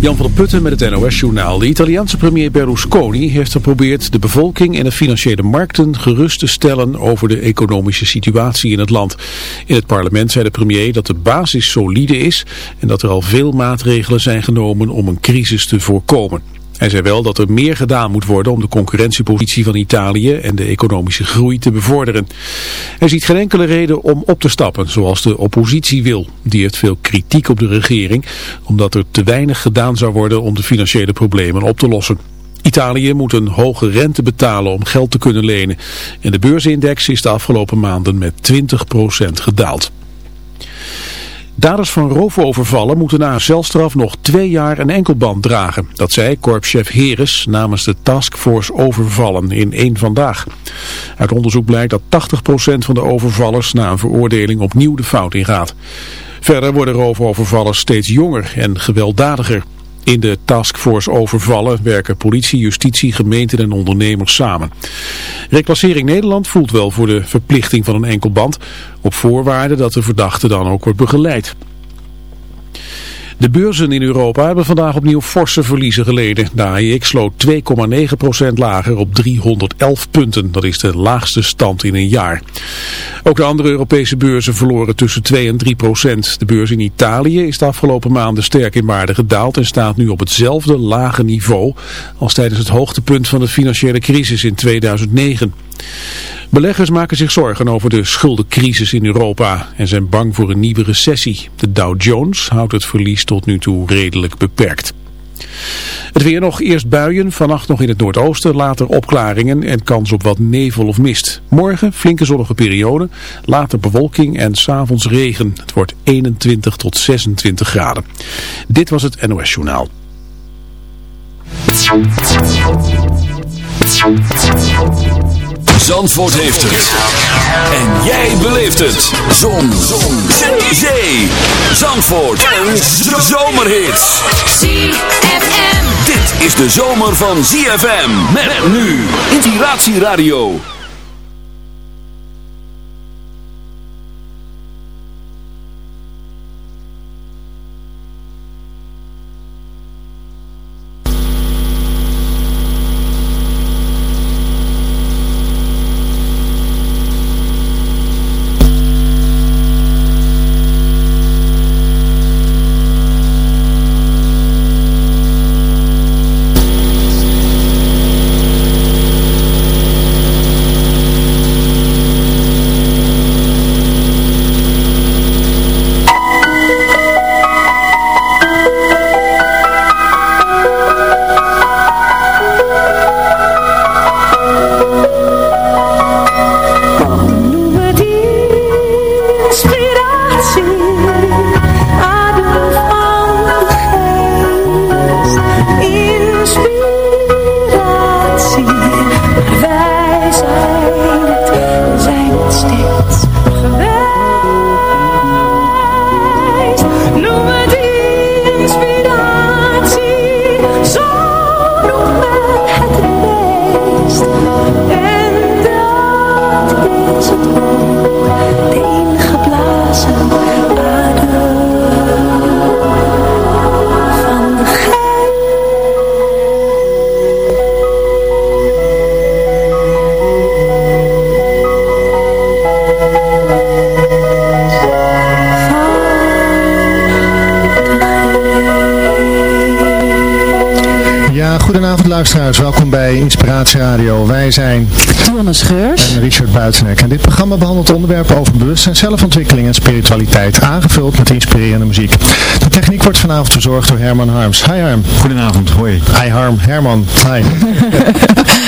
Jan van der Putten met het NOS-journaal. De Italiaanse premier Berlusconi heeft geprobeerd de bevolking en de financiële markten gerust te stellen over de economische situatie in het land. In het parlement zei de premier dat de basis solide is en dat er al veel maatregelen zijn genomen om een crisis te voorkomen. Hij zei wel dat er meer gedaan moet worden om de concurrentiepositie van Italië en de economische groei te bevorderen. Hij ziet geen enkele reden om op te stappen, zoals de oppositie wil. Die heeft veel kritiek op de regering, omdat er te weinig gedaan zou worden om de financiële problemen op te lossen. Italië moet een hoge rente betalen om geld te kunnen lenen. En de beursindex is de afgelopen maanden met 20% gedaald. Daders van roofovervallen moeten na celstraf nog twee jaar een enkelband dragen. Dat zei korpschef Heres namens de taskforce overvallen in één vandaag. Uit onderzoek blijkt dat 80% van de overvallers na een veroordeling opnieuw de fout ingaat. Verder worden roofovervallers steeds jonger en gewelddadiger. In de taskforce overvallen werken politie, justitie, gemeenten en ondernemers samen. Reclassering Nederland voelt wel voor de verplichting van een enkelband, op voorwaarde dat de verdachte dan ook wordt begeleid. De beurzen in Europa hebben vandaag opnieuw forse verliezen geleden. De AEX sloot 2,9% lager op 311 punten. Dat is de laagste stand in een jaar. Ook de andere Europese beurzen verloren tussen 2 en 3 procent. De beurs in Italië is de afgelopen maanden sterk in waarde gedaald en staat nu op hetzelfde lage niveau als tijdens het hoogtepunt van de financiële crisis in 2009. Beleggers maken zich zorgen over de schuldencrisis in Europa en zijn bang voor een nieuwe recessie. De Dow Jones houdt het verlies tot nu toe redelijk beperkt. Het weer nog eerst buien, vannacht nog in het noordoosten, later opklaringen en kans op wat nevel of mist. Morgen flinke zonnige periode, later bewolking en s'avonds regen. Het wordt 21 tot 26 graden. Dit was het NOS Journaal. Zandvoort heeft het. En jij beleeft het. Zon. Zon. Zee. Zandvoort. En zomerhits. ZFM. Dit is de zomer van ZFM. Met nu. Inspiratie Wij zijn Dionne Scheurs en Richard Buitenek. En dit programma behandelt onderwerpen over bewustzijn, zelfontwikkeling en spiritualiteit, aangevuld met inspirerende muziek. De techniek wordt vanavond verzorgd door Herman Harms. Hi Harm. Goedenavond, hoi. Hi Harm, Herman. Hi.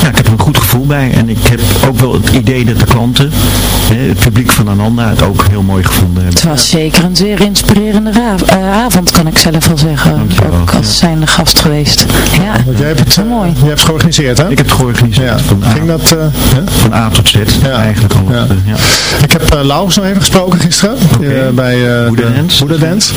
ja, ik heb er een goed gevoel bij. En ik heb ook wel het idee dat de klanten, hè, het publiek van Ananda, het ook heel mooi gevonden hebben. Het was zeker een zeer inspirerende uh, avond, kan ik zelf wel zeggen. Dankjewel, ook als ja. zijnde gast geweest. Ja, Want jij hebt het, uh, mooi. Jij hebt het georganiseerd, hè? Ik heb het georganiseerd. Ja. Van, A, Ging dat, uh, van A tot Z, ja. eigenlijk al. Ja. ja. Ik heb uh, Laurens nog even gesproken gisteren, okay. bij Buddha Dance.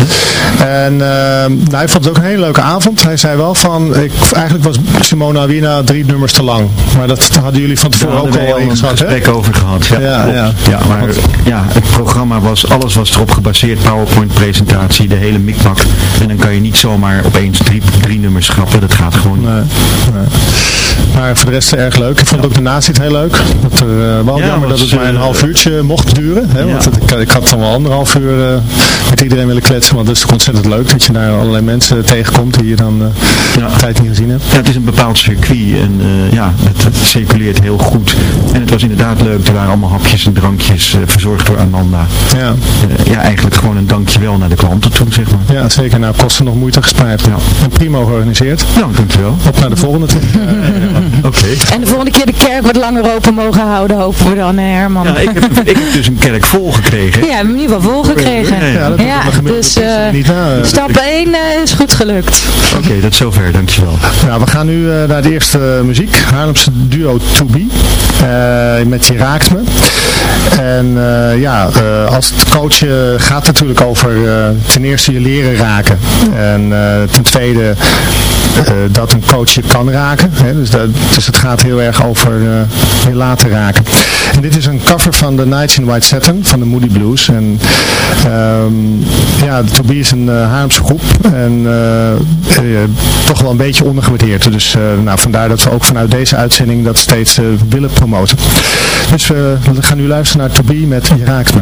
En nou, hij vond het ook een hele leuke avond. Hij zei wel van, ik, eigenlijk was Simona Wina drie nummers te lang. Maar dat hadden jullie van tevoren ook al een gesprek over gehad. Ja, ja, ja. ja maar ja, het programma was, alles was erop gebaseerd, PowerPoint presentatie, de hele mikmak. En dan kan je niet zomaar opeens drie, drie nummers schrappen, dat gaat gewoon niet. Nee, Maar voor de rest erg leuk. Ik vond ook de nazit heel leuk. Dat er, uh, wel jammer dat het maar een half uurtje mocht duren. Hè, want het, ik, ik, had dan wel anderhalf uur uh, met iedereen willen kletsen. Want het is ontzettend leuk dat je daar allerlei mensen tegenkomt die je dan uh, tijd niet gezien hebt. Ja, het is een bepaald circuit en ja, het, het circuleert heel goed. En het was inderdaad leuk. Er waren allemaal hapjes en drankjes verzorgd door Ananda. Ja. Ja, eigenlijk gewoon een dankjewel naar de klanten toe, zeg maar. Ja, zeker. Nou, kosten nog moeite gespaard. Ja. En prima georganiseerd. Nou, dankjewel. Op naar de volgende toe. Oké. En de volgende keer de kerk wat langer open mogen houden, hopen we dan, Herman. Ja, ik heb, ik heb dus een kerk vol gekregen. Ja, we hebben in ieder geval vol gekregen. Ja, dat ja dus uh, stap 1 is goed gelukt. Oké, okay, dat zover. Dankjewel. Ja, we gaan nu naar de eerste muziek. Haarlemse duo To Be. Uh, met Je Raakt Me. En uh, ja, uh, als coachen gaat het natuurlijk over ten eerste je leren raken. En ten tweede dat een coach je kan raken. Hè? Dus, dat, dus het gaat heel erg over je laten raken. En dit is een cover van The Nights in White Satin van de Moody Blues. En um, ja, Toby is een uh, groep. En toch wel een beetje ondergewaardeerd. Dus nou, vandaar dat we ook vanuit deze uitzending dat steeds willen promoten. Dus we gaan nu luisteren naar Toby met Je raakt me.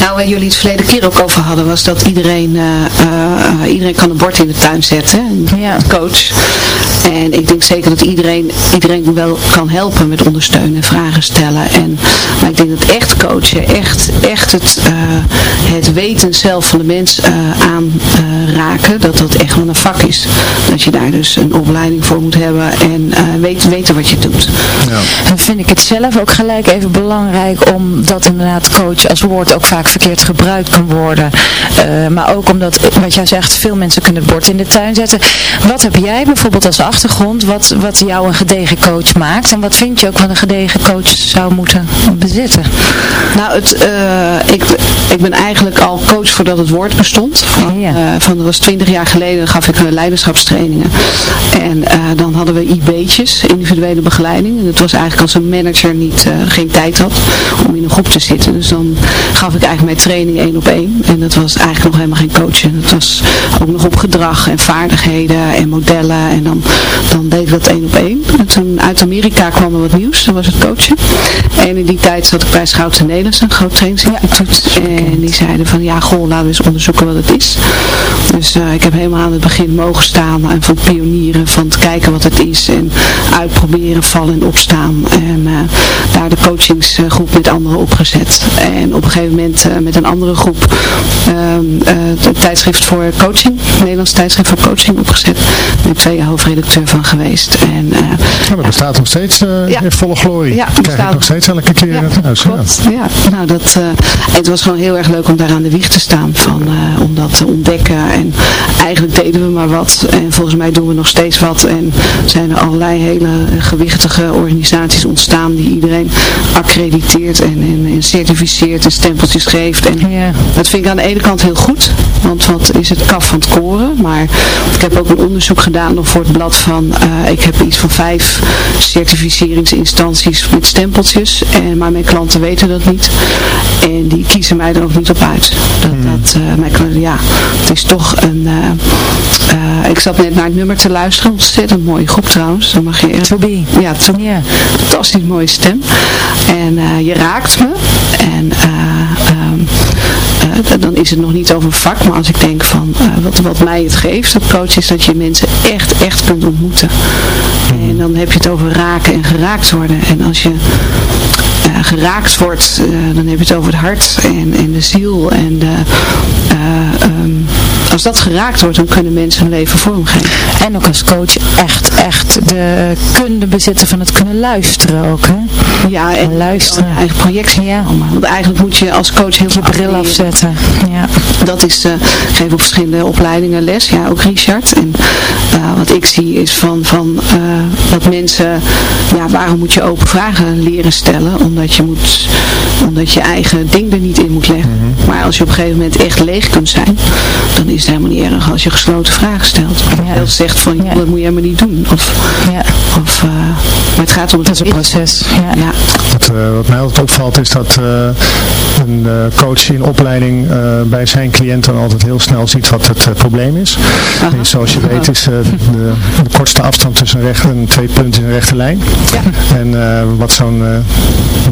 Nou, waar jullie het verleden keer ook over hadden, was dat iedereen, uh, iedereen kan een bord in de tuin zetten. Ja. Coach. En ik denk zeker dat iedereen, iedereen wel kan helpen met ondersteunen, vragen stellen. En, maar ik denk dat echt coachen, echt, echt het, het weten zelf van de mens aanraken, dat dat echt wel een vak is. Dat je daar dus een opleiding voor moet hebben en weet, weten wat je doet. Ja. Dan vind ik het zelf ook gelijk even belangrijk omdat inderdaad coach als woord ook vaak verkeerd gebruikt kan worden. Uh, maar ook omdat, wat jij zegt, veel mensen kunnen het bord in de tuin zetten. Wat heb jij bijvoorbeeld als achtergrond wat, wat jou een gedegen coach maakt? En wat vind je ook wat een gedegen coach zou moeten bezitten? Nou, het, uh, ik, ik ben eigenlijk al coach voordat het woord bestond. Van, ja. uh, van dat was twintig jaar geleden gaf ik leiderschapstrainingen. En dan hadden we IB'tjes, individuele begeleiding. En het was eigenlijk als een manager niet, geen tijd had om in een groep te zitten. Dus dan gaf ik eigenlijk mijn training één op één. En dat was eigenlijk nog helemaal geen coaching. Het was ook nog op gedrag en vaardigheden en modellen. En dan, dan deed ik dat één op één. En toen uit Amerika kwam er wat nieuws. Dat was het coachen. En in die tijd zat ik bij Schouten Nederlands, een groot trainingsinstituut. Ja, en die zeiden van ja, goh, laten we eens onderzoeken wat het is. Dus uh, ik heb helemaal aan het begin mogen staan en van pionieren, van te kijken wat het is. En uitproberen, vallen en opstaan. En uh, daar de coachingsgroep met anderen opgezet. En op een gegeven moment uh, met een andere groep uh, tijdschrift voor coaching, Nederlands tijdschrift voor coaching opgezet. Daar ben ik twee jaar hoofdredacteur van geweest. En, uh, ja, dat bestaat nog steeds ja. in volle glorie. Ja, Krijg bestaat... ik nog steeds elke keer ja, het huis. Ja. nou dat, het was gewoon heel erg leuk om daar aan de wieg te staan. Van, om dat te ontdekken. En eigenlijk deden we maar wat. En volgens mij doen we nog steeds wat. En zijn er allerlei hele gewichtige organisaties ontstaan die iedereen accrediteert en, en, en certificeert en stempeltjes geeft. En ja. dat vind ik aan de ene kant heel goed, want wat is het kaf van het koren. Maar ik heb ook een onderzoek gedaan nog voor het blad van, uh, ik heb iets van vijf certificeringsinstanties met stempeltjes. En, maar mijn klanten weten dat niet. En die kiezen mij er ook niet op uit. Dat, hmm. dat uh, mijn klanten, ja, het is toch een, uh, ik zat net naar het nummer te luisteren, ontzettend mooie groep trouwens. Dan mag je To be. Ja, to, yeah. fantastisch mooie stem. En je raakt me. En um, uh, dan is het nog niet over vak, maar als ik denk van uh, wat, wat mij het geeft, het coach, is dat je mensen echt, echt kunt ontmoeten. Mhm. En dan heb je het over raken en geraakt worden. En als je geraakt wordt, dan heb je het over het hart en, en de ziel en de, um, als dat geraakt wordt, dan kunnen mensen hun leven vormgeven. En ook als coach echt, echt de kunde bezitten van het kunnen luisteren ook, hè? Ja, en luisteren. Eigen projectie. Ja. Want eigenlijk moet je als coach heel veel bril afzetten. Ja. Dat is, uh, ik geef op verschillende opleidingen les, ja, ook Richard. En uh, wat ik zie is van, van uh, dat mensen, ja, waarom moet je open vragen leren stellen? Omdat je moet, omdat je eigen ding er niet in moet leggen. Maar als je op een gegeven moment echt leeg kunt zijn, dan is het helemaal niet erg als je gesloten vragen stelt. Of ja. zegt van, ja. dat moet je helemaal niet doen. Of, ja. of, uh, maar het gaat om het, het is een proces. Ja. ja. Wat, uh, wat mij altijd opvalt is dat uh, een coach in opleiding bij zijn cliënten altijd heel snel ziet wat het probleem is. En zoals je weet is de, de, kortste afstand tussen recht, en twee punten in een rechte lijn. En wat zo'n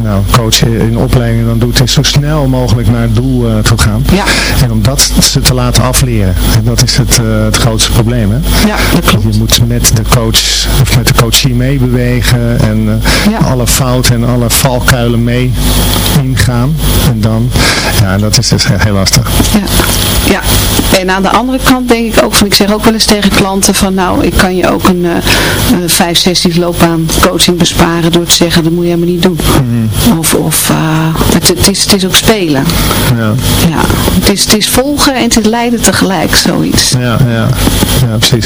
nou, coach in opleiding dan doet, is zo snel mogelijk naar het doel uh, toe gaan. Ja. En om dat ze te laten afleren. En dat is het, het grootste probleem. Hè? Ja, dat klopt. Je moet met de coach of met de coachie meebewegen en alle fouten en alle valkuilen mee ingaan. En dan, ja, dat is dus heel lastig. Ja. ja, en aan de andere kant denk ik ook van, ik zeg ook wel eens tegen klanten van, nou, ik kan je ook een vijf sessies loopbaan coaching besparen door te zeggen, dat moet je helemaal niet doen. Mhm. Of, of het, het, is, het is ook spelen. Ja. ja het, is, het is volgen en het is leiden tegelijk, zoiets. Ja, ja, ja precies.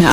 Ja.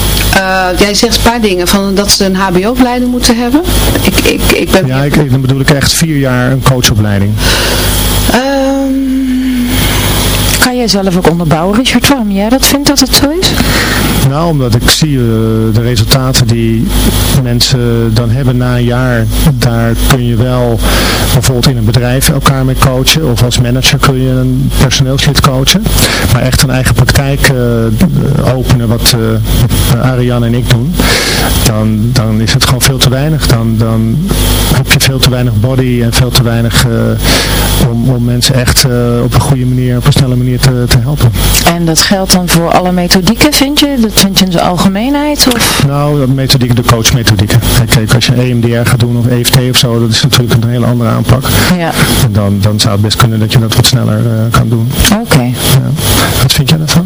Uh, jij zegt een paar dingen, van dat ze een hbo-opleiding moeten hebben. Ik, ik, ik ben... Ja, ik, dan bedoel ik echt vier jaar een coachopleiding. Um... Kan jij zelf ook onderbouwen, Richard, waarom jij dat vindt dat het zo is? Nou, omdat ik zie uh, de resultaten die mensen dan hebben na een jaar. Daar kun je wel bijvoorbeeld in een bedrijf elkaar mee coachen. Of als manager kun je een personeelslid coachen. Maar echt een eigen praktijk uh, openen wat uh, Ariane en ik doen. Dan, dan is het gewoon veel te weinig. Dan, dan heb je veel te weinig body en veel te weinig om, om mensen echt op een goede manier, op een snelle manier te, te helpen. En dat geldt dan voor alle methodieken, vind je? Dat vind je in zijn algemeenheid? Of? Nou, de methodiek, de coachmethodieken. Kijk, als je EMDR gaat doen of EFT of zo, dat is natuurlijk een hele andere aanpak. Ja. En dan, dan zou het best kunnen dat je dat wat sneller uh, kan doen. Oké. Ja. Wat vind jij daarvan?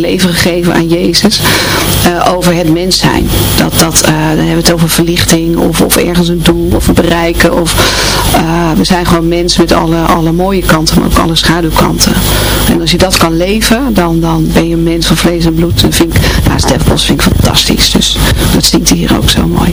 leven gegeven aan Jezus. Uh, over het mens zijn. Dat, dat, uh, dan hebben we het over verlichting of, of ergens een doel of bereiken. Of, uh, we zijn gewoon mensen met alle, alle mooie kanten, maar ook alle schaduwkanten. En als je dat kan leven, dan, dan ben je een mens van vlees en bloed. En vind ik, nou, Stef Bos vind ik fantastisch. Dus dat hij hier ook zo mooi.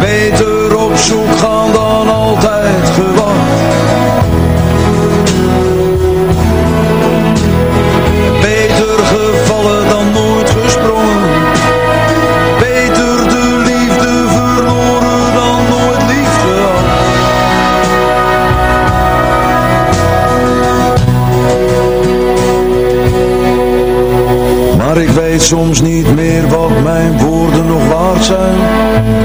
Beter op zoek gaan dan altijd gewacht. Soms niet meer wat mijn woorden nog waard zijn.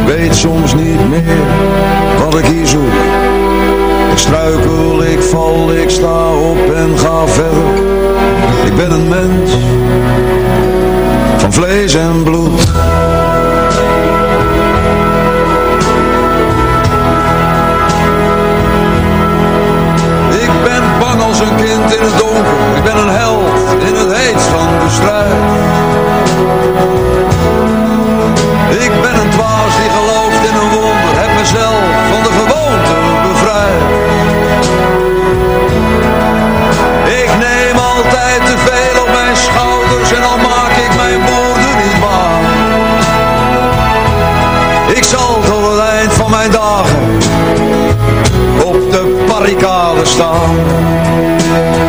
Weet soms niet meer wat ik hier zoek. Ik struikel, ik val, ik sta op en ga verder. Ik ben een mens van vlees en bloed. Ik ben bang als een kind in het donker. Ik ben een held in het heetst van de strijd. Barricade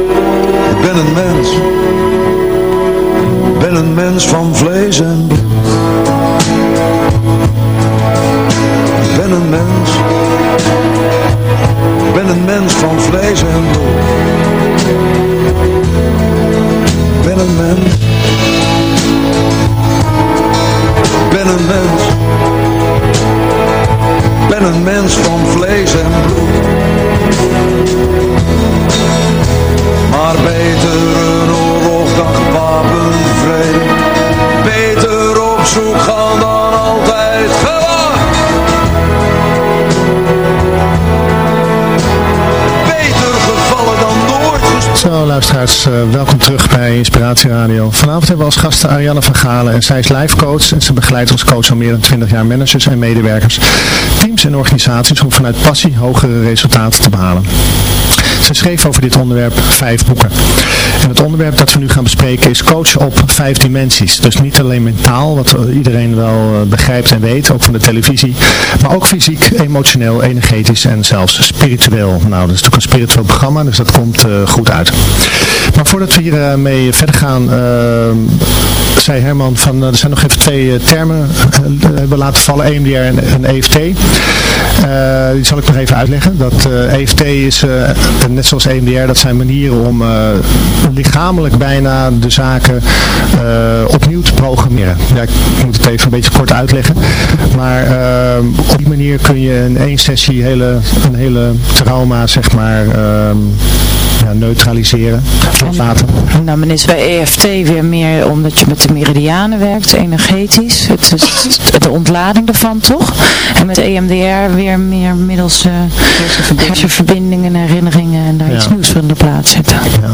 Ik ben een mens, ben een mens van vlees en bloed. Ik ben een mens, ben een mens van vlees en bloed. Ik ben een mens, ben een mens, ben een mens van vlees en bloed. Maar beter een oorlog dan gewapend vrede. Beter op zoek gaan dan altijd gewacht. Zo luisteraars, uh, welkom terug bij Inspiratie Radio. Vanavond hebben we als gasten Ariane van Galen en zij is life coach en ze begeleidt als coach al meer dan 20 jaar managers en medewerkers, teams en organisaties om vanuit passie hogere resultaten te behalen. Ze schreef over dit onderwerp vijf boeken. En het onderwerp dat we nu gaan bespreken is coach op vijf dimensies. Dus niet alleen mentaal, wat iedereen wel begrijpt en weet, ook van de televisie. Maar ook fysiek, emotioneel, energetisch en zelfs spiritueel. Nou, dat is natuurlijk een spiritueel programma, dus dat komt uh, goed uit. Maar voordat we hiermee mee verder gaan, uh, zei Herman van, er zijn nog even twee termen hebben laten vallen, EMDR en, EFT. die zal ik nog even uitleggen. Dat EFT is net zoals EMDR, dat zijn manieren om lichamelijk bijna de zaken opnieuw te programmeren. Ja, ik moet het even een beetje kort uitleggen. Maar op die manier kun je in één sessie hele, een hele trauma, zeg maar, ja, neutraliseren. Laten. Nou, men is bij EFT weer meer omdat je met de meridianen werkt, energetisch. Het is de ontlading ervan, toch? En met EMDR weer meer middels uh, hersenverbindingen, herinneringen en daar ja. iets nieuws van de plaats zetten. Ja.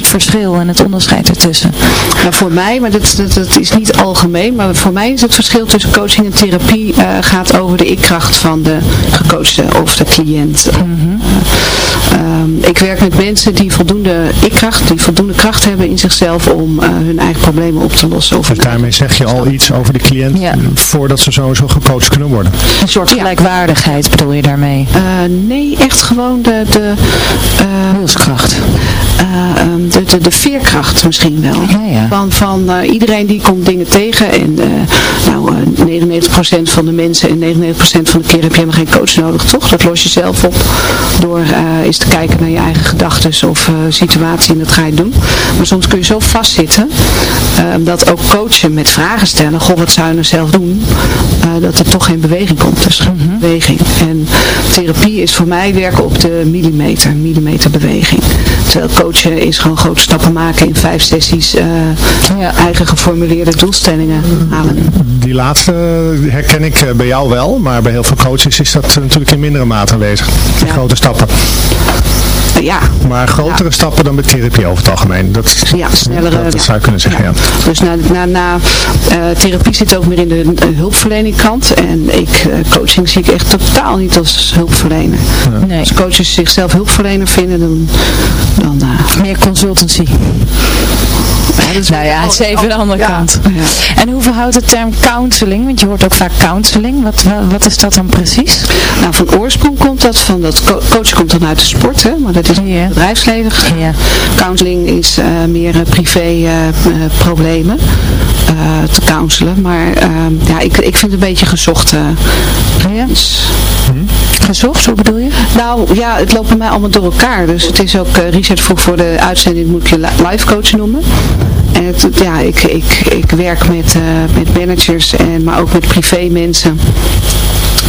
het verschil en het onderscheid ertussen? Nou, voor mij, maar dat, dat, dat, is niet algemeen, maar voor mij is het verschil tussen coaching en therapie uh, gaat over de ikkracht van de gecoachte of de cliënt. Mm -hmm. Ik werk met mensen die voldoende ikkracht, die voldoende kracht hebben in zichzelf om hun eigen problemen op te lossen. Of dus daarmee zeg je al iets over de cliënt voordat ze sowieso gecoacht kunnen worden? Een soort gelijkwaardigheid bedoel je daarmee? nee, echt gewoon de... de Wilskracht. Ehm, de, de, de, veerkracht misschien wel. Ja, ja. Van, van iedereen die komt dingen tegen en nou, 99% van de mensen en 99% van de keer heb je helemaal geen coach nodig, toch? Dat los je zelf op door uh, eens te kijken naar je eigen gedachten of uh, situatie en dat ga je doen. Maar soms kun je zo vastzitten uh, dat ook coachen met vragen stellen, goh wat zou je nou zelf doen, dat er toch geen beweging komt. Dus geen mhm. beweging. En therapie is voor mij werken op de millimeter, millimeter beweging. Terwijl coachen is gewoon grote stappen maken in vijf sessies, ja. eigen geformuleerde doelstellingen halen. Die laatste herken ik bij jou wel, maar bij heel veel coaches is dat natuurlijk in mindere mate aanwezig. Die grote stappen. Ja. Maar grotere stappen dan met therapie over het algemeen. Dat, ja, snellere. Dat, zou je kunnen zeggen, ja. Dus na, na, na uh, therapie zit ook meer in de uh, hulpverlening kant. En ik, uh, coaching zie ik echt totaal niet als hulpverlener. Nee. Als coaches zichzelf hulpverlener vinden, dan... dan meer consultancy nou ja, het is even de andere kant. En hoe verhoudt de term counseling? Want je hoort ook vaak counseling. Wat, wat is dat dan precies? Nou, van oorsprong komt dat van dat coach komt dan uit de sport, hè, maar dat is ja. bedrijfsleven. Ja. Counseling is uh, meer uh, privé uh, problemen te counselen. Maar ehm, ja, ik, ik vind het een beetje gezocht. ja. Hm? Gezocht, hoe bedoel je? Nou ja, het loopt bij mij allemaal door elkaar. Dus het is ook, Richard vroeg voor de uitzending, moet je life coach noemen. En het, ja, ik, ik, ik werk met, uh, met managers, en, maar ook met privé mensen.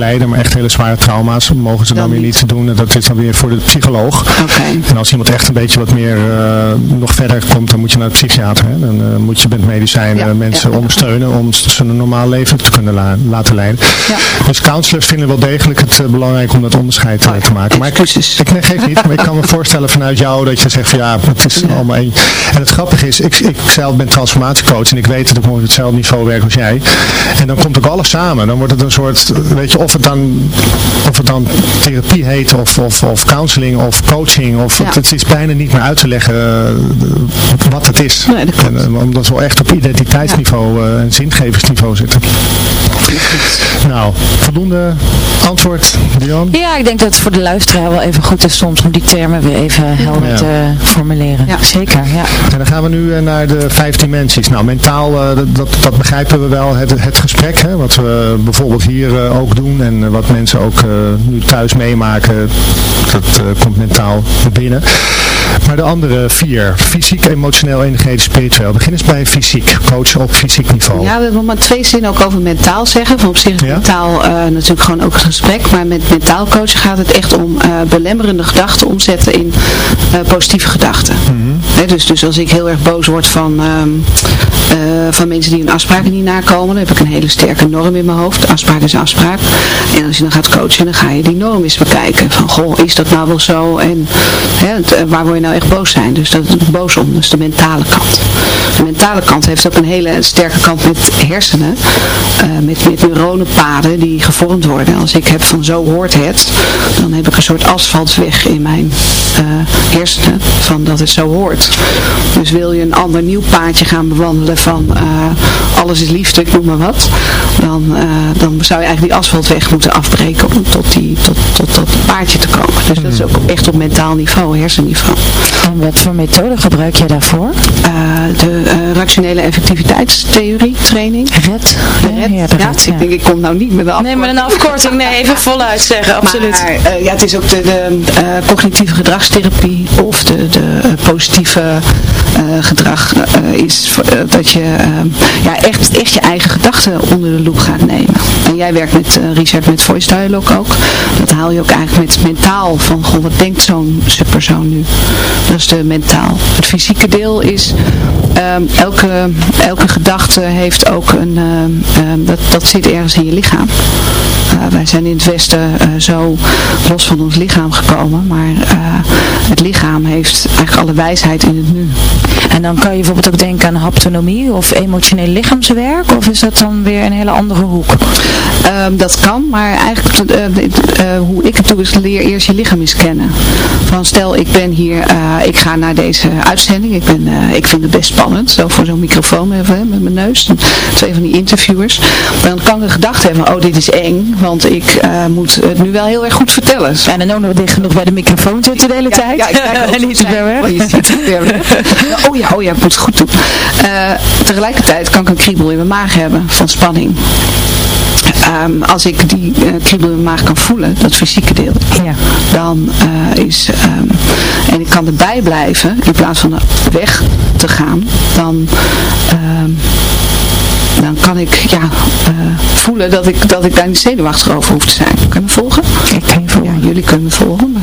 maar echt hele zware trauma's mogen ze dan, weer niet doen. Dat is dan weer voor de psycholoog. Okay. En als iemand echt een beetje wat meer uh, nog verder komt, dan moet je naar de psychiater. Hè? Dan uh, moet je met medicijnen mensen ondersteunen om ze een normaal leven te kunnen la laten leiden. Dus counselors vinden wel degelijk het uh, belangrijk om dat onderscheid oh, te maken. Maar ik, ik, ik geef niet, maar ik kan me voorstellen vanuit jou dat je zegt van ja, het is allemaal één. En het grappige is, ik, ik zelf ben transformatiecoach en ik weet dat ik op hetzelfde niveau werk als jij. En dan komt ook alles samen. Dan wordt het een soort, weet je, of het dan, of het dan therapie heet of, of, of counseling of coaching. Of, het, is bijna niet meer uit te leggen uh, wat het is. Nee, en, uh, omdat we echt op identiteitsniveau uh, en zingeversniveau zitten. Nou, voldoende antwoord, Dion? Ja, ik denk dat het voor de luisteraar wel even goed is soms om die termen weer even helder te formuleren. Ja. Zeker, ja. En dan gaan we nu naar de vijf dimensies. Nou, mentaal, dat, dat begrijpen we wel. Het, het gesprek, hè, wat we bijvoorbeeld hier ook doen en wat mensen ook nu thuis meemaken, dat uh, komt mentaal binnen. Maar de andere vier, fysiek, emotioneel, energetisch, spiritueel. Begin eens bij fysiek, coach op fysiek niveau. Ja, we hebben maar twee zinnen ook over mentaal zeggen. Van op zich ja? mentaal uh, natuurlijk gewoon ook het gesprek. Maar met mentaal coachen gaat het echt om uh, belemmerende gedachten omzetten in positieve gedachten. Mm -hmm. Dus, dus als ik heel erg boos word van, um, van mensen die hun afspraken niet nakomen, dan heb ik een hele sterke norm in mijn hoofd. Afspraak is afspraak. En als je dan gaat coachen, dan ga je die norm eens bekijken. Van, goh, is dat nou wel zo? En hè, waar word je nou echt boos zijn? Dus dat is boos om, dus de mentale kant. De mentale kant heeft ook een hele sterke kant met hersenen. Uh, met, neuronenpaden die gevormd worden. Als ik heb van zo hoort het, dan heb ik een soort asfaltweg in mijn hersenen van dat het zo hoort. Dus wil je een ander nieuw paadje gaan bewandelen van uh, alles is liefde, ik noem maar wat. Dan, dan zou je eigenlijk die asfaltweg moeten afbreken om tot, die, tot, tot dat paardje te komen. Dus dat is ook echt op mentaal niveau, hersenniveau. En wat voor methode gebruik je daarvoor? Uh, de uh, rationele effectiviteitstheorie training. RED? RED. Ja, ja, ik denk ik kom nou niet met een afkorting. Nee, met een afkorting. Nee, even voluit zeggen. Absoluut. Maar uh, ja, het is ook de, de cognitieve gedragstherapie of de, de positieve gedrag is dat je ja, echt, echt je eigen gedachten onder de loep gaat nemen. En jij werkt met Richard met Voice Dialogue ook. Dat haal je ook eigenlijk met mentaal van, wat denkt zo'n persoon nu? Dat is de mentaal. Het fysieke deel is, um, elke, elke gedachte heeft ook een, dat, dat zit ergens in je lichaam. Wij zijn in het Westen zo los van ons lichaam gekomen, maar het lichaam heeft eigenlijk alle wijsheid in het nu. En dan kan je bijvoorbeeld ook denken aan haptonomie of emotioneel lichaamswerk, of is dat dan weer een hele andere hoek? Um, dat kan, maar eigenlijk hoe ik het doe is leer eerst je lichaam eens kennen. Van stel ik ben hier, ik ga naar deze uitzending, ik, ben, ik vind het best spannend, zo voor zo'n microfoon even, met mijn neus, twee van die interviewers. Dan kan ik gedachte hebben, oh dit is eng, want ik moet het nu wel heel erg goed vertellen. Ja, en dan ook nog dicht genoeg bij de microfoon zitten de hele ja, tijd. Ja, ik en niet te ver weg. Oh, oh ja, oh ja, ik moet goed doen. Uh, tegelijkertijd kan ik een kriebel in mijn maag hebben van spanning. Um, als ik die uh, kriebel in mijn maag kan voelen, dat fysieke deel, ja. dan uh, is, um, en ik kan erbij blijven, in plaats van weg te gaan, dan um, dan kan ik ja, uh, voelen dat ik, dat ik daar niet zenuwachtig over hoef te zijn. Kan je me volgen? Ik kan je volgen. Ja, jullie kunnen me volgen. Maar.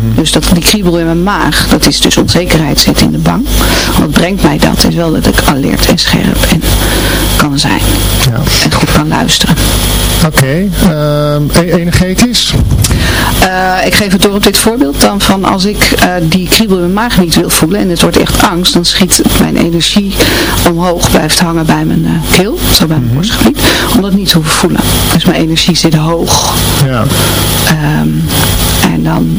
Mhm. Dus dat, die kriebel in mijn maag, dat is dus onzekerheid zit in de bang. Wat brengt mij dat is wel dat ik alert en scherp en kan zijn. Ja. En goed kan luisteren. Oké, okay. ehm, e-, energetisch? Uh, ik geef het door op dit voorbeeld dan van als ik uh, die kriebel in mijn maag niet wil voelen en het wordt echt angst, dan schiet mijn energie omhoog, blijft hangen bij mijn uh, keel, zo bij mijn mm -hmm. borstgebied, om dat niet te hoeven voelen. Dus mijn energie zit hoog. Ja. Um, en dan...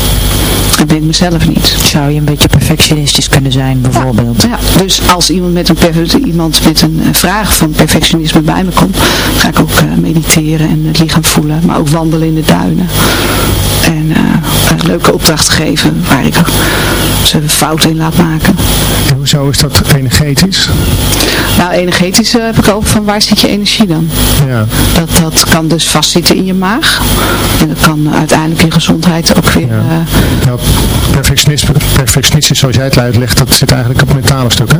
Dat ben ik mezelf niet. Zou je een beetje perfectionistisch kunnen zijn, bijvoorbeeld? Ja, ja. dus als iemand met, een, iemand met een vraag van perfectionisme bij me komt, ga ik ook uh, mediteren en het lichaam voelen, maar ook wandelen in de duinen. En uh, een leuke opdracht geven waar ik ze fouten in laat maken. En hoezo is dat energetisch? Nou, energetisch uh, heb ik ook van waar zit je energie dan? Ja. Dat, dat kan dus vastzitten in je maag. En dat kan uiteindelijk in gezondheid ook weer... Ja. Uh, perfectionisme, perfectionistisch zoals jij het uitlegt, dat zit eigenlijk op het mentale stuk, hè?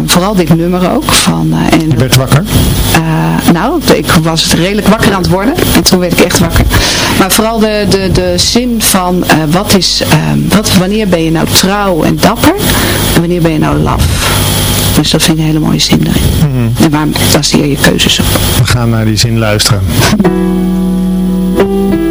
vooral dit nummer ook. Van, en, je werd wakker? nou, ik was redelijk wakker aan het worden. En toen werd ik echt wakker. Maar vooral de, de, de zin van wat is, wat, wanneer ben je nou trouw en dapper? En wanneer ben je nou laf? Dus dat vind ik een hele mooie zin erin. Mhm. En waarom baseer je keuzes op? We gaan naar die zin luisteren.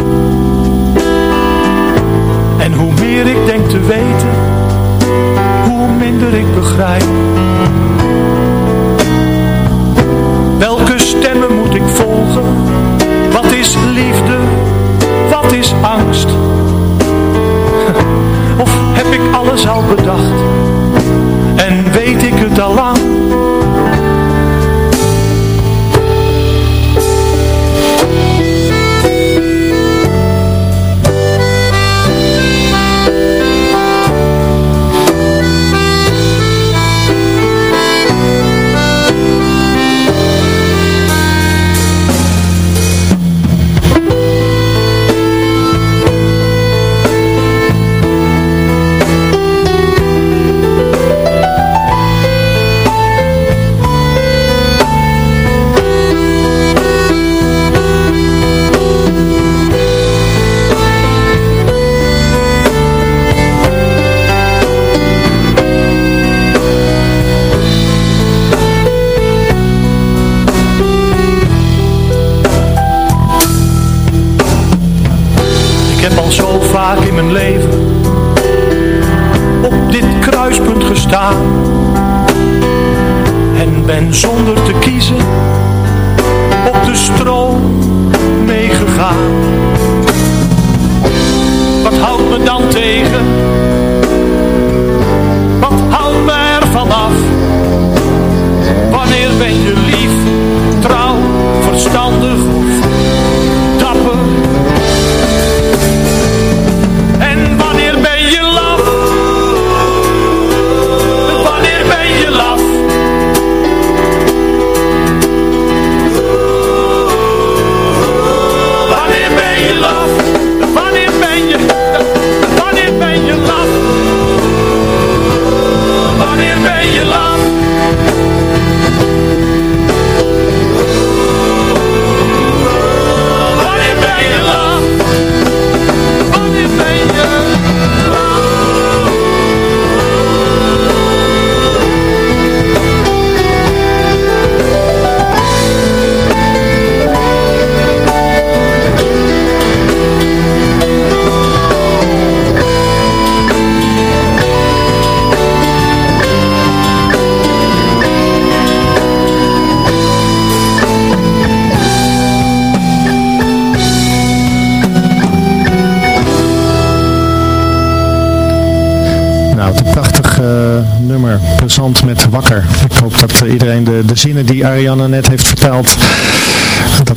te weten, hoe minder ik begrijp. Welke stemmen moet ik volgen? Wat is liefde? Wat is angst? Of heb ik alles al bedacht? En weet ik het al lang? En ben zonder te kiezen op de stroom meegegaan. Wat houdt me dan tegen? Wat houdt me ervan af? Wanneer ben je lief, trouw, verstandig of dapper? Wanneer ben je lang? Ariane net heeft verteld,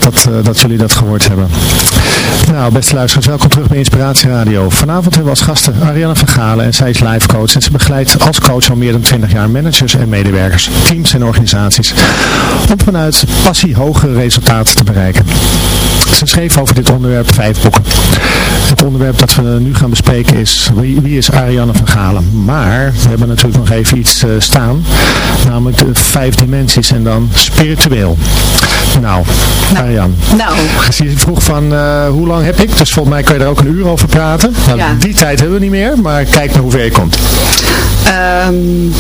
dat, dat, dat jullie dat gehoord hebben. Nou, beste luisteraars, welkom terug bij Inspiratie Radio. Vanavond hebben we als gasten Ariane van Galen en zij is live coach. En ze begeleidt als coach al meer dan 20 jaar managers en medewerkers, teams en organisaties. Om vanuit passie hogere resultaten te bereiken. Ze schreef over dit onderwerp vijf boeken. Het onderwerp dat we nu gaan bespreken is wie, wie is Ariane van Galen. Maar we hebben natuurlijk nog even iets uh, staan. Namelijk de vijf dimensies en dan spiritueel. Nou, nou Nou. Je vroeg van uh, hoe lang heb ik? Dus volgens mij kan je er ook een uur over praten. Nou, ja. Die tijd hebben we niet meer, maar kijk naar hoe ver je komt. Um,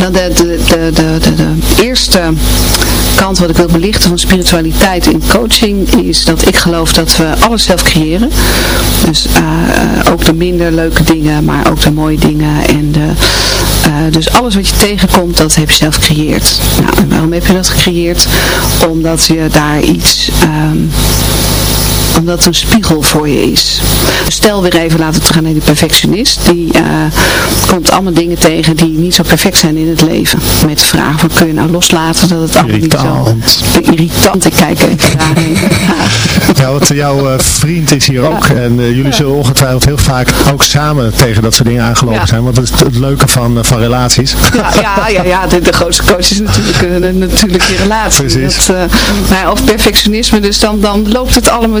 de, de, de, de, de, de eerste kant wat ik wil belichten van spiritualiteit in coaching is dat ik geloof dat we alles zelf creëren. Dus uh, ook de minder leuke dingen, maar ook de mooie dingen. En de, uh, dus alles wat je tegenkomt, dat heb je zelf gecreëerd. Nou, en waarom heb je dat gecreëerd? Omdat je daar iets... Um, omdat het een spiegel voor je is. Stel weer even, laten we gaan naar die perfectionist. Die uh, komt allemaal dingen tegen die niet zo perfect zijn in het leven. Met de vraag van kun je nou loslaten dat het allemaal irritant. niet zo... Irritant. Ik kijk even daarheen. Ja, want jouw uh, vriend is hier ook. En uh, jullie zullen ongetwijfeld heel vaak ook samen tegen dat soort dingen aangelopen zijn. Want dat is het leuke van, van relaties. Ja, ja, ja, ja de, de, grootste coach is natuurlijk, natuurlijk je relatie. Precies. Dat, maar of perfectionisme, dus dan, dan loopt het allemaal, we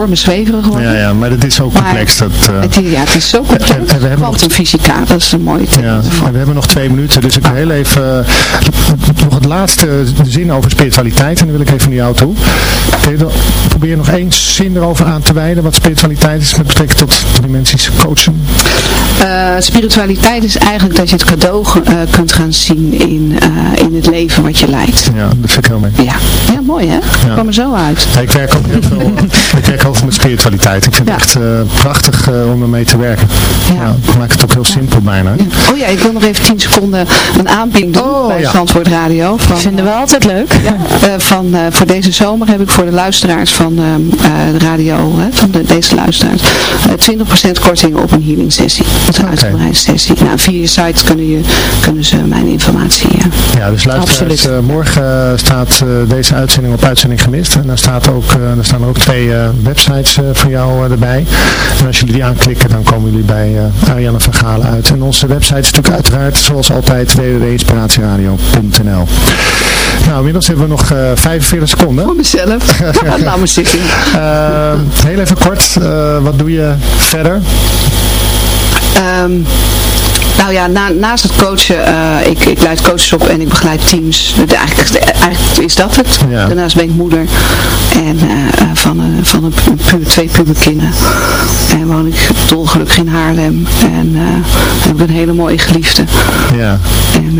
zweverig worden. Ja, ja, maar dat is zo complex. dat, uh... het, ja, het is zo complex. En, en Quantumfysica, nog... dat is een mooie Ja, en we hebben nog twee minuten, dus ik wil heel even uh, nog het laatste zin over spiritualiteit. En dan wil ik even naar jou toe. Probeer nog één zin erover aan te wijden, wat spiritualiteit is met betrekking tot dimensies coachen. Uh, spiritualiteit is eigenlijk dat je het cadeau kunt gaan zien in, in het leven wat je leidt. Ja, dat vind ik heel mooi. Ja, ja mooi hè? Ja. Kom er zo uit. Ja, ik werk ook heel veel ik werk over met spiritualiteit. Ik vind ja. het echt prachtig om ermee te werken. Ja. ik maak het ook heel simpel bijna. Oh ja, ik wil nog even 10 seconden een aanbieding doen oh, bij Zandvoort Radio. Van, vinden we altijd leuk. van, voor deze zomer heb ik voor de luisteraars van de radio, van de, deze luisteraars, 20% korting op een healing sessie. Een uitgebreide sessie. Nou, via je site kunnen, je, kunnen ze mijn informatie. Ja, ja dus luisteraars, uh, morgen staat uh, deze uitzending op uitzending gemist. En daar, staat ook, uh, daar staan er ook twee websites websites van jou erbij. En als jullie die aanklikken, dan komen jullie bij Ariane van Galen uit. En onze website is natuurlijk uiteraard, zoals altijd, www.inspiratieradio.nl Nou, inmiddels hebben we nog 45 seconden. Voor mezelf. Laat me zitten. heel even kort, wat doe je verder? Um, nou ja, na, naast het coachen, uh, ik, ik leid coaches op en ik begeleid teams. Eigenlijk, eigenlijk is dat het. Daarnaast ben ik moeder en, uh, van, uh, van een pu twee puberkinderen. En woon ik dolgelukkig in Haarlem. En heb ik een hele mooie geliefde. Ja. En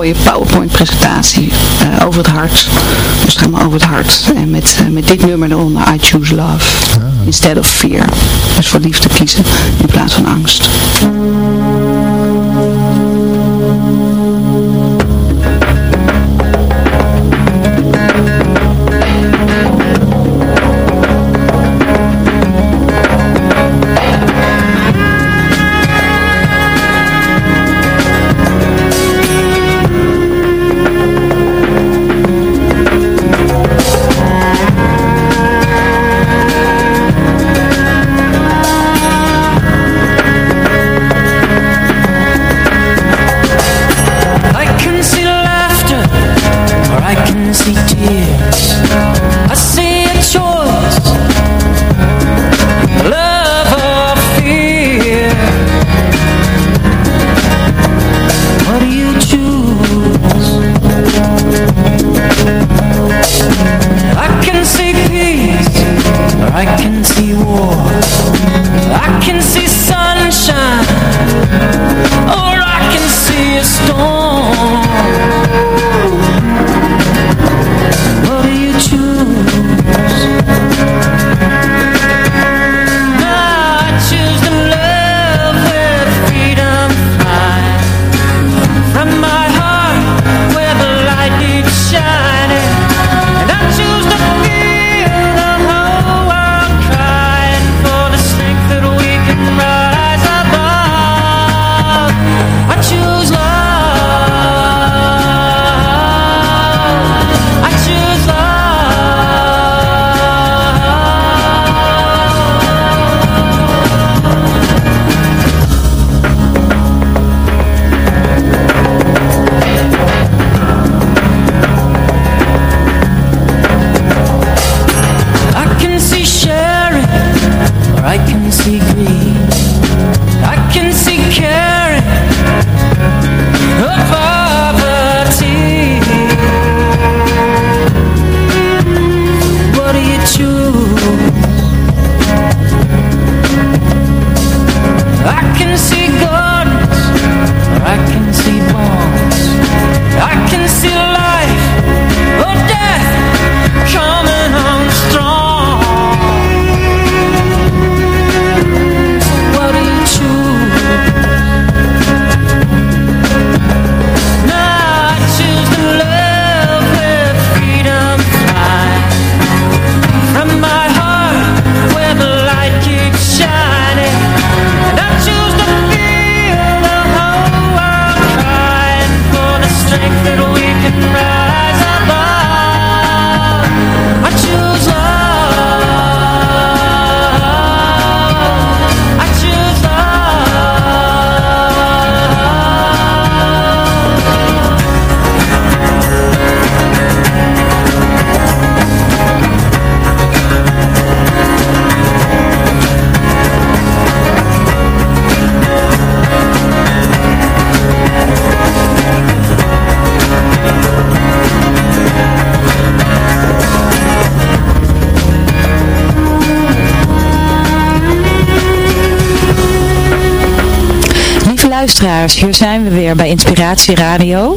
mooie PowerPoint presentatie uh, over het hart. Dus het gaat maar over het hart. En met, uh, met dit nummer eronder, I choose love. Ah. Instead of fear. Dus voor liefde kiezen in plaats van angst. Hier zijn we weer bij Inspiratie Radio.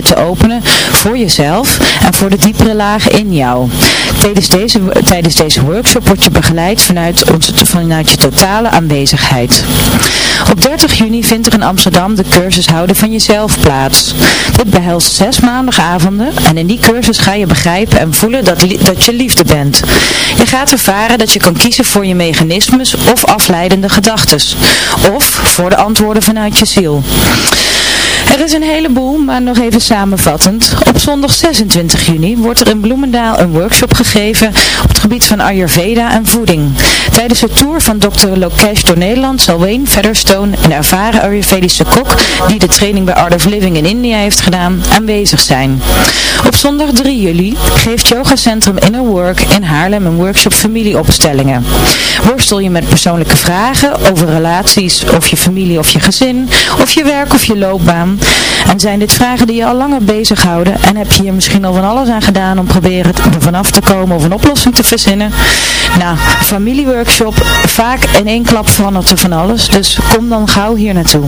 te openen voor jezelf en voor de diepere lagen in jou. Tijdens deze, tijdens deze workshop word je begeleid vanuit, onze, vanuit je totale aanwezigheid. Op 30 juni vindt er in Amsterdam de cursus Houden van Jezelf plaats. Dit behelst zes maandagavonden en in die cursus ga je begrijpen en voelen dat, dat je liefde bent. Je gaat ervaren dat je kan kiezen voor je mechanismes of afleidende gedachten. Of voor de antwoorden vanuit je ziel. Er is een heleboel, maar nog even samenvattend. Op zondag 26 juni wordt er in Bloemendaal een workshop gegeven gebied van Ayurveda en voeding. Tijdens de tour van Dr. Lokesh door Nederland zal Wayne Featherstone, een ervaren Ayurvedische kok die de training bij Art of Living in India heeft gedaan, aanwezig zijn. Op zondag 3 juli geeft Yoga Centrum Inner Work in Haarlem een workshop familieopstellingen. Worstel je met persoonlijke vragen over relaties of je familie of je gezin, of je werk of je loopbaan, en zijn dit vragen die je al langer bezighouden en heb je hier misschien al van alles aan gedaan om proberen er vanaf te komen of een oplossing te verzinnen? Nou, familieworkshop, vaak in één klap verandert er van alles, dus kom dan gauw hier naartoe.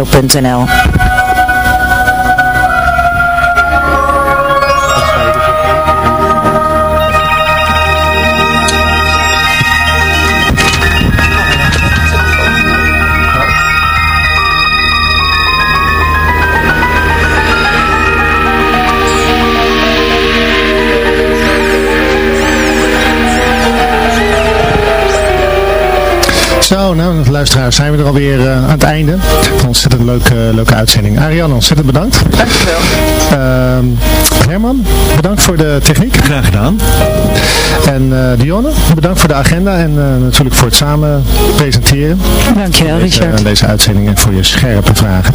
Radio.nl. Nou luisteraars, zijn we er alweer uh, aan het einde. Een ontzettend leuke, leuke uitzending. Ariane, ontzettend bedankt. Dankjewel. Uh, Herman, bedankt voor de techniek. Graag gedaan. En uh, Dionne, bedankt voor de agenda en uh, natuurlijk voor het samen presenteren. Dankjewel deze, Richard. En deze uitzending en voor je scherpe vragen.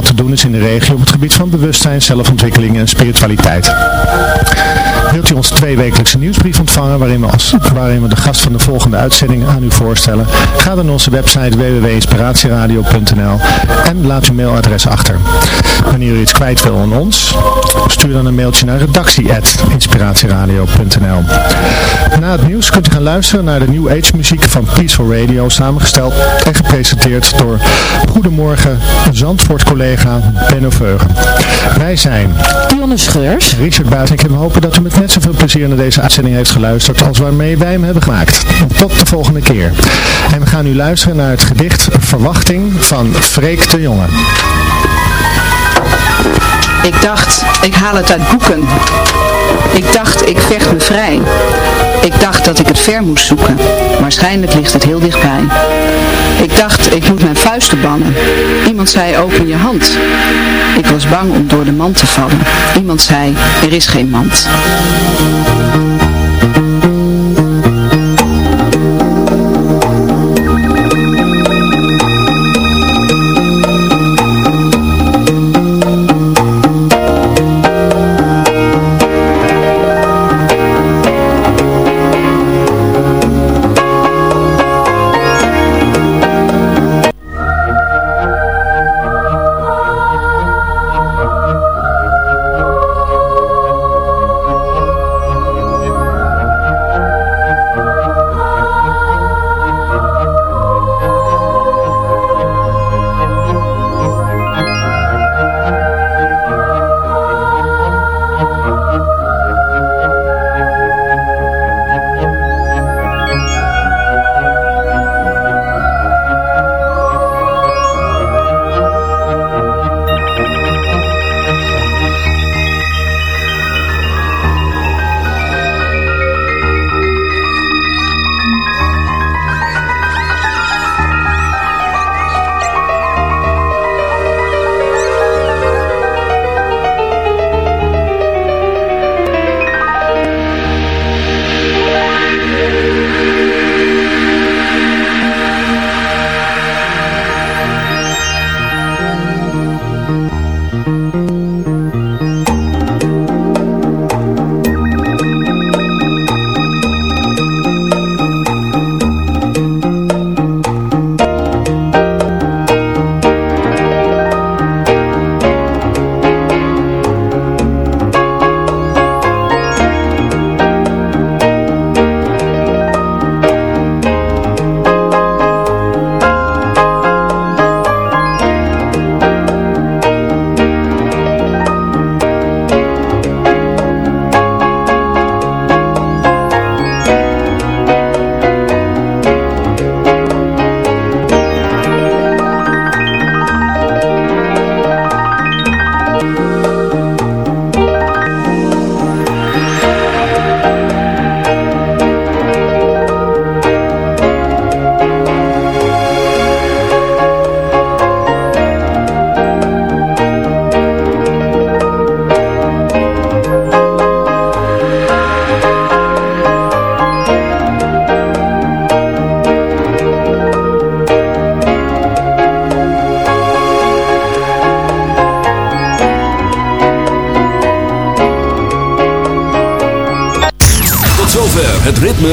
te doen is in de regio op het gebied van bewustzijn, zelfontwikkeling en spiritualiteit. Wilt u onze tweewekelijkse nieuwsbrief ontvangen waarin we, als, waarin we de gast van de volgende uitzending aan u voorstellen? Ga dan naar onze website www.inspiratieradio.nl en laat uw mailadres achter. Wanneer u iets kwijt wil aan ons, stuur dan een mailtje naar redactie.inspiratieradio.nl Na het nieuws kunt u gaan luisteren naar de New Age muziek van Peaceful Radio, samengesteld en gepresenteerd door Goedemorgen Zandvoort collega Benno Veugen. Wij zijn Dionne Scheurs, Richard Buiten. Ik heb hopen dat u met net zoveel plezier naar deze uitzending heeft geluisterd als waarmee wij hem hebben gemaakt. Tot de volgende keer. En we gaan nu luisteren naar het gedicht Verwachting van Freek de Jonge. Ik dacht, ik haal het uit boeken. Ik dacht, ik vecht me vrij. Ik dacht dat ik het ver moest zoeken. Waarschijnlijk ligt het heel dichtbij. Ik dacht, ik moet mijn vuisten bannen. Iemand zei, open je hand. Ik was bang om door de mand te vallen. Iemand zei, er is geen mand.